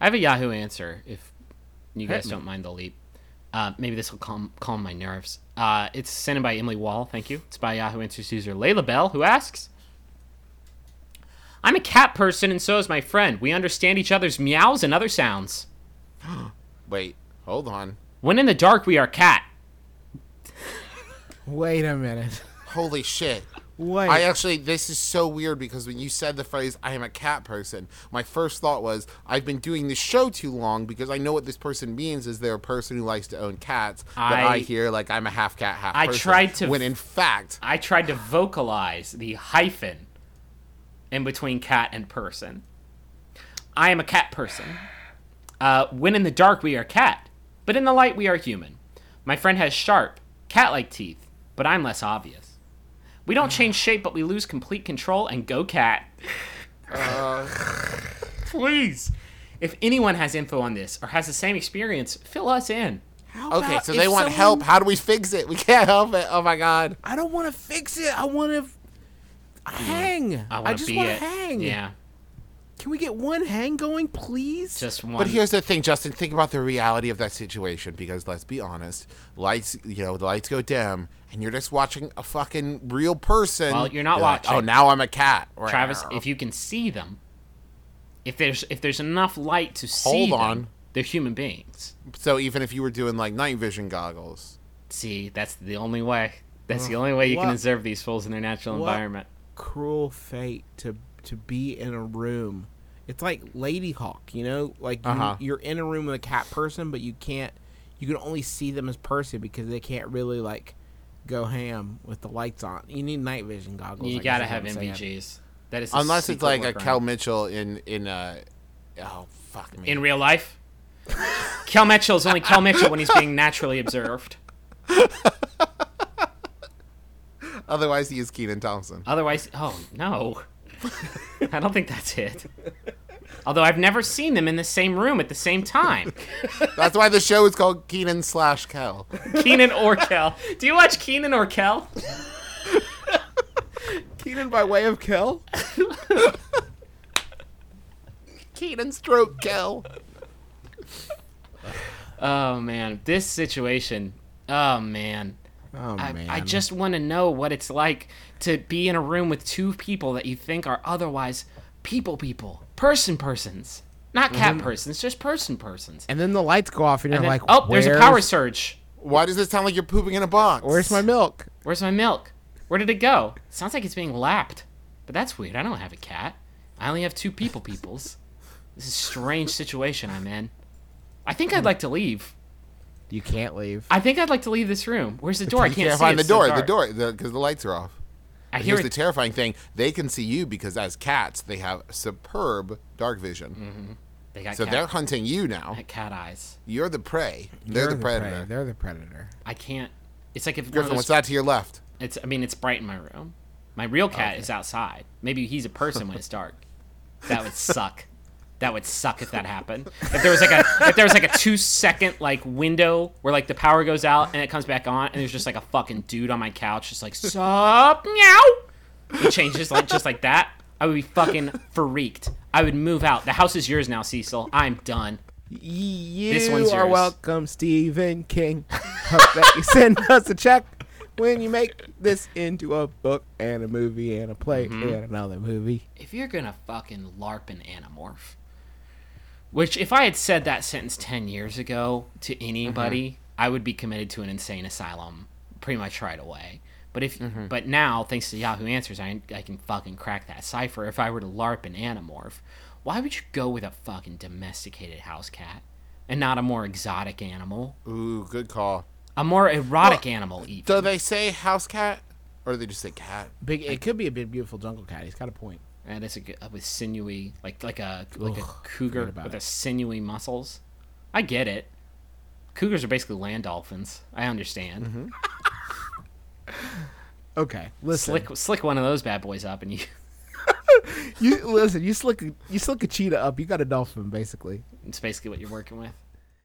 I have a Yahoo answer if you guys don't mind the leap. Uh, maybe this will calm calm my nerves. Uh, it's sent in by Emily Wall. Thank you. It's by Yahoo Answers user Layla Bell, who asks, "I'm a cat person, and so is my friend. We understand each other's meows and other sounds. Wait, hold on. When in the dark, we are cat. Wait a minute. Holy shit. Wait. I actually, this is so weird because when you said the phrase, I am a cat person, my first thought was, I've been doing this show too long because I know what this person means is they're a person who likes to own cats. But I, I- hear, like, I'm a half cat, half I person. tried to- When in fact, I tried to vocalize the hyphen in between cat and person. I am a cat person. Uh, when in the dark, we are cat, but in the light, we are human. My friend has sharp, cat like teeth, but I'm less obvious. We don't change shape, but we lose complete control and go cat. Uh, Please. If anyone has info on this or has the same experience, fill us in. How okay, so they want someone- help. How do we fix it? We can't help it. Oh my god. I don't want to fix it. I want to hmm. hang. I I, want to just want to hang. Yeah, Can we get one hang going, please? just one. But here's the thing, Justin. Think about the reality of that situation because let's be honest, lights, you know, the lights go dim, and you're just watching a fucking real person. Well, you're not like, watching. oh, now I'm a cat. Travis, if you can see them, if there's if there's enough light to see Hold them, on. they're human beings. so even if you were doing like night vision goggles, See, that's the only way. That's the only way you can observe these fools in their natural what- environment. Cruel fate to to be in a room. It's like Ladyhawke, you know, like you, Uh-huh. you're in a room with a cat person, but you can't. You can only see them as person because they can't really like go ham with the lights on. You need night vision goggles. You I gotta have what NVGs. That is unless it's secret like a workaround. Kel Mitchell in in uh, oh fuck me. in real life. Kel Mitchell is only Kel Mitchell when he's being naturally observed. Otherwise, he is Kenan Thompson. Otherwise, oh no, I don't think that's it. Although I've never seen them in the same room at the same time. That's why the show is called Kenan slash Kel. Kenan or Kel. Do you watch Kenan or Kel? Kenan by way of Kel. Kenan stroke Kel. Oh man, this situation. Oh man. Oh I, man. I just want to know what it's like to be in a room with two people that you think are otherwise people people, person persons. Not cat mm-hmm. persons, just person persons. And then the lights go off, and you're And then- like, oh, there's a power surge. Why does it sound like you're pooping in a box? Where's my milk? Where's my milk? Where did it go? Sounds like it's being lapped. But that's weird. I don't have a cat. I only have two people peoples. This is a strange situation I'm in. I think I'd like to leave. You can't leave. I think I'd like to leave this room. Where's the door? I can't, can't see find the it's so door. The door, because the, lights are off. I hear Here's the terrifying thing: they can see you because as cats, they have superb dark vision. Mm-hmm. They got So cat, they're hunting you now. cat eyes. You're the prey. They're You're the predator. prey. They're the predator. I can't. It's like if one of Griffin, those what's that to your left? It's. I mean, it's bright in my room. My real cat is outside. Maybe he's a person when it's dark. That would suck. That would suck if that happened. If there was like a if there was like a two second like window where like the power goes out and it comes back on and there's just like a fucking dude on my couch just like sup meow. It changes like just like that. I would be fucking freaked. I would move out. The house is yours now, Cecil. I'm done. You This one's are yours. welcome, Stephen King. Hope that you send us a check when you make this into a book and a movie and a play mm-hmm. and another movie. if you're gonna fucking LARP an Animorph, which if I had said that sentence 10 years ago to anybody, mm-hmm. I would be committed to an insane asylum pretty much right away. But if, mm-hmm. but now, thanks to Yahoo Answers, I, I can fucking crack that cipher. If I were to LARP an Animorph, why would you go with a fucking domesticated house cat and not a more exotic animal? Ooh, good call. A more erotic Well, animal, even. Do they say house cat, or do they just say cat? Big. It could be a big, beautiful jungle cat. He's got a point. And it's a with sinewy, like like a like Ugh, a cougar with it. a sinewy muscles. I get it. Cougars are basically land dolphins. I understand. Mm-hmm. Okay, listen. Slick slick one of those bad boys up, and you. You listen. You slick. You slick a cheetah up. You got a dolphin, basically. It's basically what you're working with.